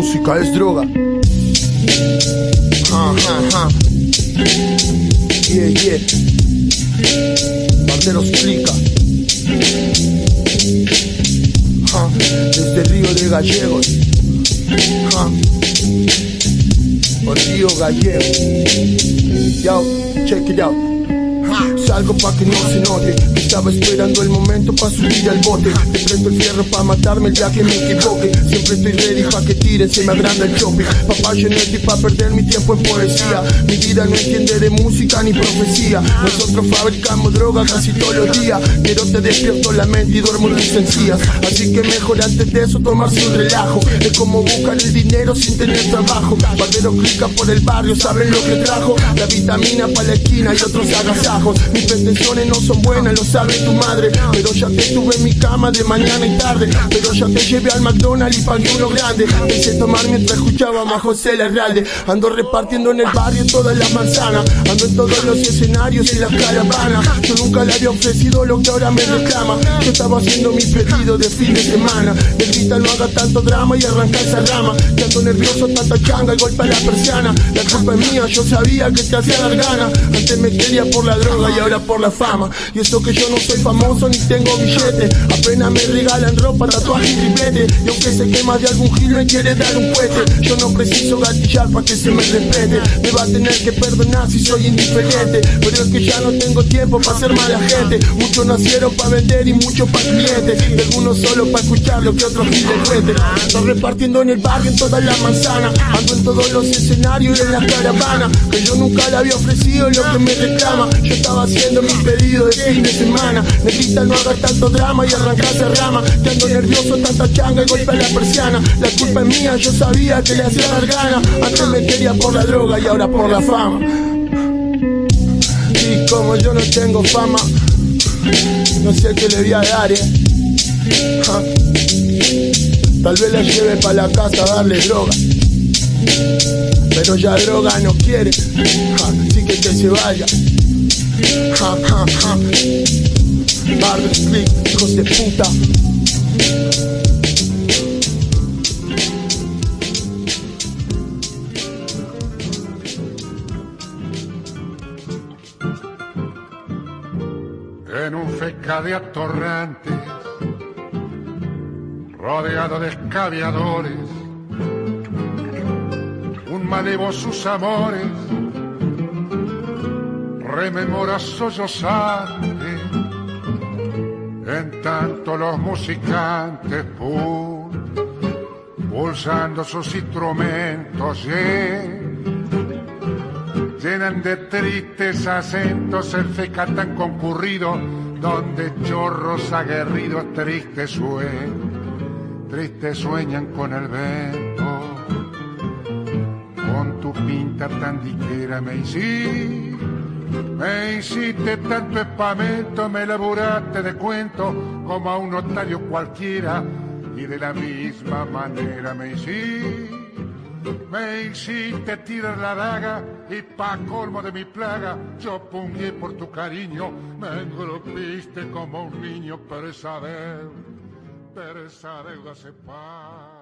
música es droga. Ajá, ajá. Yeah, yeah. Bandero explica. Ja, desde Río de Gallegos. Ja. O Río Gallego. Yo, check it out. Salgo pa' que no se note. Que Estaba esperando el momento pa' subir al bote. Te presto el fierro pa' matarme día que me equivoque. Siempre estoy ready pa' que tiren, se me agranda el chope Papá yo no pa' perder mi tiempo en poesía. Mi vida no entiende de música ni profecía. Nosotros fabricamos droga casi todos los días. Pero te despierto la mente y duermo en sencillas Así que mejor antes de eso tomarse un relajo. Es como buscar el dinero sin tener trabajo. Barbero clica por el barrio, saben lo que trajo. La vitamina pa' la esquina y otros agasajos mis pretensiones no son buenas, lo sabe tu madre. Pero ya te tuve en mi cama de mañana y tarde. Pero ya te llevé al McDonald's y pagué grande. Pensé tomar mientras escuchaba a José Larralde. Ando repartiendo en el barrio todas las manzanas. Ando en todos los escenarios y las caravanas. Yo nunca le había ofrecido lo que ahora me reclama. Yo estaba haciendo mi pedido de fin de semana. Negrita, no haga tanto drama y arranca esa rama. Que ando nervioso, tanta changa y golpe a la persiana. La culpa es mía, yo sabía que te hacía dar ganas. Antes me quería por la droga y ahora por la fama. Y esto que yo no soy famoso ni tengo billete. Apenas me regalan ropa, tatuaje y triplete. Y aunque se quema de algún gil me quiere dar un puente. Yo no preciso gatillar para que se me respete. Me va a tener que perdonar si soy indiferente. Pero es que ya no tengo tiempo para ser mala gente. Muchos nacieron para vender y muchos para clientes. Y algunos solo para escuchar lo que otros cuenten. Ando repartiendo en el barrio en toda la manzana. Ando en todos los escenarios y en las caravanas. Que yo nunca le había ofrecido lo que me reclama. Estaba haciendo mi pedido de fin de semana. Necesita no haga tanto drama y arrancarse rama. Que ando nervioso, tanta changa y golpea la persiana. La culpa es mía, yo sabía que le hacía dar gana. Antes me quería por la droga y ahora por la fama. Y como yo no tengo fama, no sé qué le voy a dar, eh. Ja. Tal vez la lleve para la casa a darle droga. Pero ya droga no quiere, ja. así que que se vaya. Ja, ja, ja. Barber Click, hijos de puta. en un feca de atorrantes, rodeado de escaviadores, un malevo sus amores, rememora sollozante, en tanto los musicantes pul- pulsando sus instrumentos yeah, llenan de tristes acentos el feca tan concurrido, donde chorros aguerridos tristes sueñan, tristes sueñan con el vento. Con tu pinta tan diquera me hiciste, me hiciste tanto espamento, me laburaste de cuento como a un notario cualquiera, y de la misma manera me hiciste. Me hiciste tirar la daga y pa' colmo de mi plaga yo pungué por tu cariño, me engrupiste como un niño, pero esa deuda, pero esa deuda se paga.